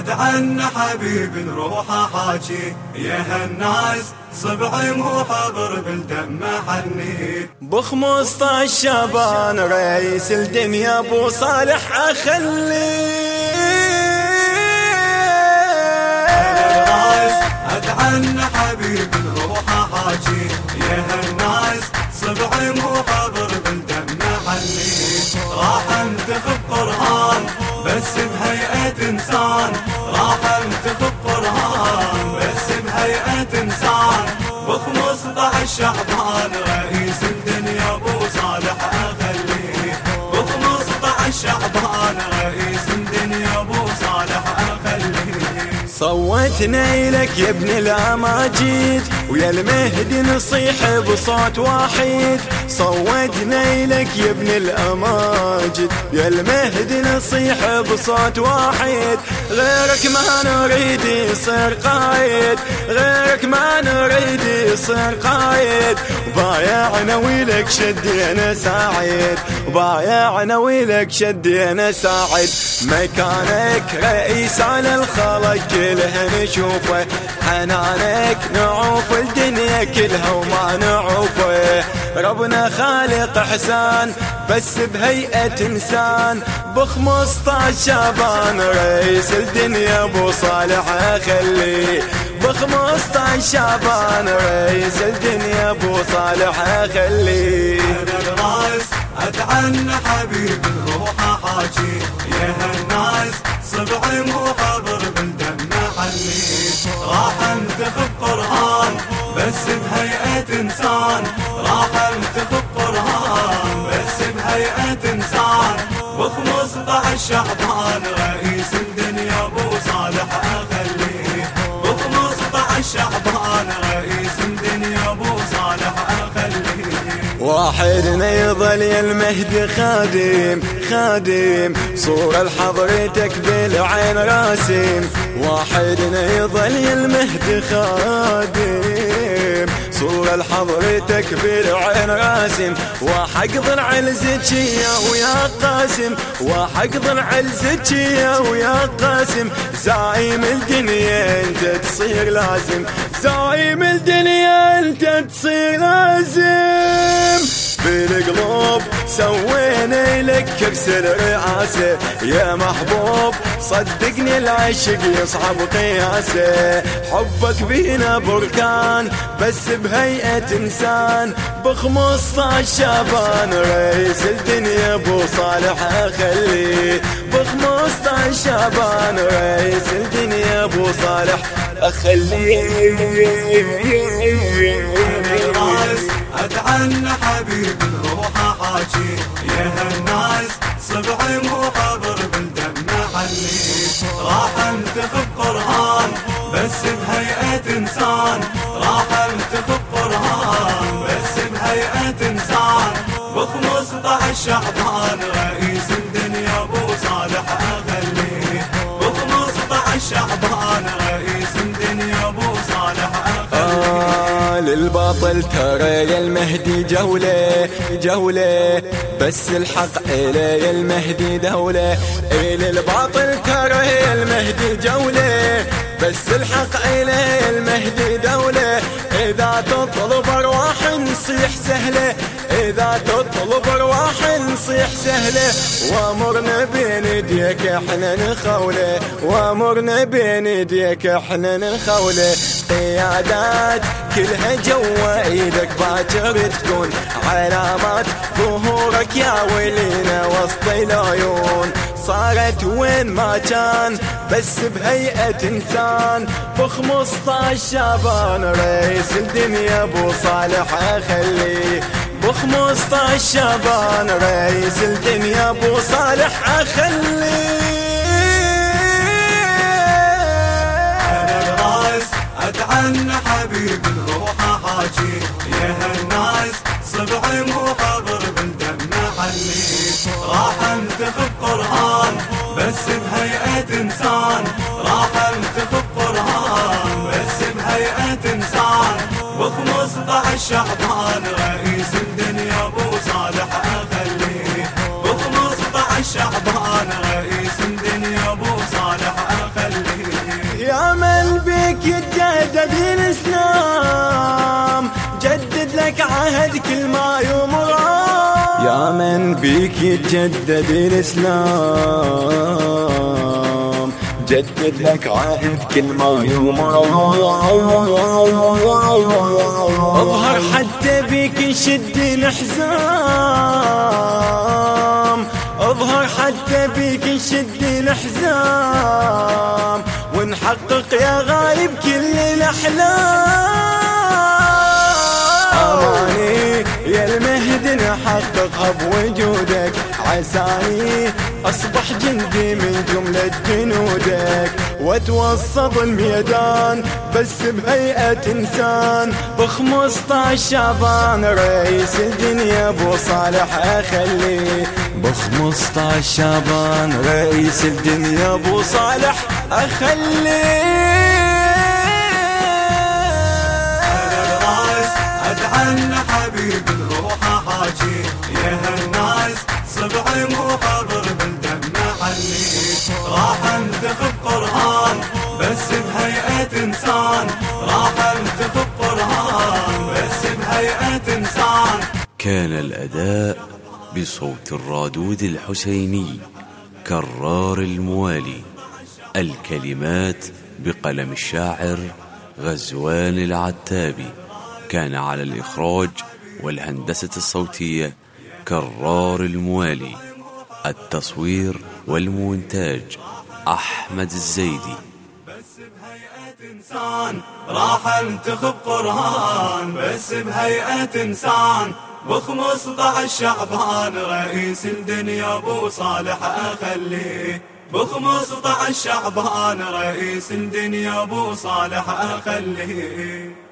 ادعن حبيب نروح حاجي يا هالناس صبعي مو حاضر بالدم حني. بخمسطعش شبان رئيس الدنيا أبو صالح أخلي. ادعن حبيب نروح حاجي يا هالناس صبعي مو بهيئة انسان بخمسطعش شعبان رئيس الدنيا أبو صالح أخليه. بخمسطعش شعبان رئيس الدنيا أبو صالح أخليه. صوت نيلك يا ابن الأماجيد ويا المهدي نصيح بصوت واحد. صوت نيلك يا ابن الاماجد يا المهدي نصيح بصوت واحد. غيرك ما نريد يصير قايد غيرك ما نريد يصير قايد. بايعنا ويلك شدينا ساعد بايعنا ويلك شدينا ساعد مكانك رئيس على الخلق كلها نشوفه حنانك نعوف الدنيا كلها وما نعوفه. ربنا خالق احسان بس بهيئة إنسان. بخمسطعش شابان رئيس الدنيا أبو صالح اخليه بخمسطعش شابان رئيس الدنيا أبو صالح اخليه أنا الراس أتعنى حبيب الروح بهيئة انسان بخمسطعش شعبان رئيس الدنيا أبو صالح أخليه. بخمسطعش شعبان رئيس الدنيا أبو صالح أخليه. واحد يظل يا المهدي خادم خادم. صورة لحضرتك بالعين راسم. واحد يظل يا المهدي خادم. صورة لحضرتك بالعين راسم وحقضن على زكية ويا قاسم. وحقضن على زكية ويا قاسم. زعيم الدنيا انت تصير لازم. زعيم الدنيا انت تصير لازم. سوينا لك كبس الرئاسة يا محبوب صدقني العشق يصعب قياسه. حبك بينا بركان بس بهيئة إنسان. بخمسطعش شابان رئيس الدنيا أبو صالح اخليه بخمسطعش شابان رئيس الدنيا أبو صالح اخليه اتعنى حبيب الروح حاجي. يا هالناس صبعي مو حاضر بالدم حني راح انتخب قرآن بس بهيئة إنسان. راح انتخب قرآن بس بهيئة إنسان. بخمسطعش شعبان اخليه للباطل ترى يا المهدي جولة جولة. بس الحق إلي يا المهدي دولة. إيه للباطل ترى يا المهدي جولة. بس الحق إلي يا المهدي دولة. إذا تطلب أرواح نصيح سهلة إذا تطلب أرواح نصيح سهلة. وأمرنا بين يديك إحنا نخولة. وأمرنا بين يديك إحنا نخولة. قيادات كلها جوا إيدك باكر تكون. علامات ظهورك يا ولينا وسط العيون. صارت وين ما كان بس بهيئة إنسان. بخمسطعش شابان رئيس الدنيا أبو صالح أخليه. بخمسطعش شابان رئيس الدنيا أبو صالح اخليه أتعنى حبيب الروح حاجي. يا هالناس صبعي مو حاضر بالدم حني راح أنتخب قرآن بس بهيئة إنسان. راح أنتخب قرآن بس بهيئة إنسان. بخمسطعش شعبان رئيس يسندن يا أبو صالح اخليه شعبان أبو صالح اخليه يا من بيك يتجدد الإسلام. جدد لك عهد كل ما يمر يا من يتجدد الإسلام. جدد لك عهد كل ما يمر أظهر حتى بيك يشد الحزام. أظهر حتى بيك يشد الحزام ونحقق يا غايب كل الأحلام. يا المهد نحققها بوجودك عساني أصبح جندي من جملة جنودك. واتوسط الميدان بس بهيئة إنسان. بخمسطعش شعبان رئيس الدنيا أبو صالح اخليه بخمسطعش شعبان رئيس الدنيا أبو صالح اخليه ادعى حبيب الروح حاجي. يا هالناس صبعي مو حاضر بالدم محلي. راح انتخب قرآن بس بهيئة إنسان. راح انتخب قرآن بس بهيئة إنسان. كان الأداء بصوت الرادود الحسيني كرار الموالي الكلمات بقلم الشاعر غزوان العتابي. كان على الإخراج والهندسة الصوتية كرار الموالي التصوير والمونتاج أحمد الزيدي. بس بهيئة إنسان راح انتخب قرآن. بس بهيئة إنسان بخمسطعش شعبان رئيس الدنيا أبو صالح اخليه بخمسطعش شعبان رئيس الدنيا أبو صالح اخليه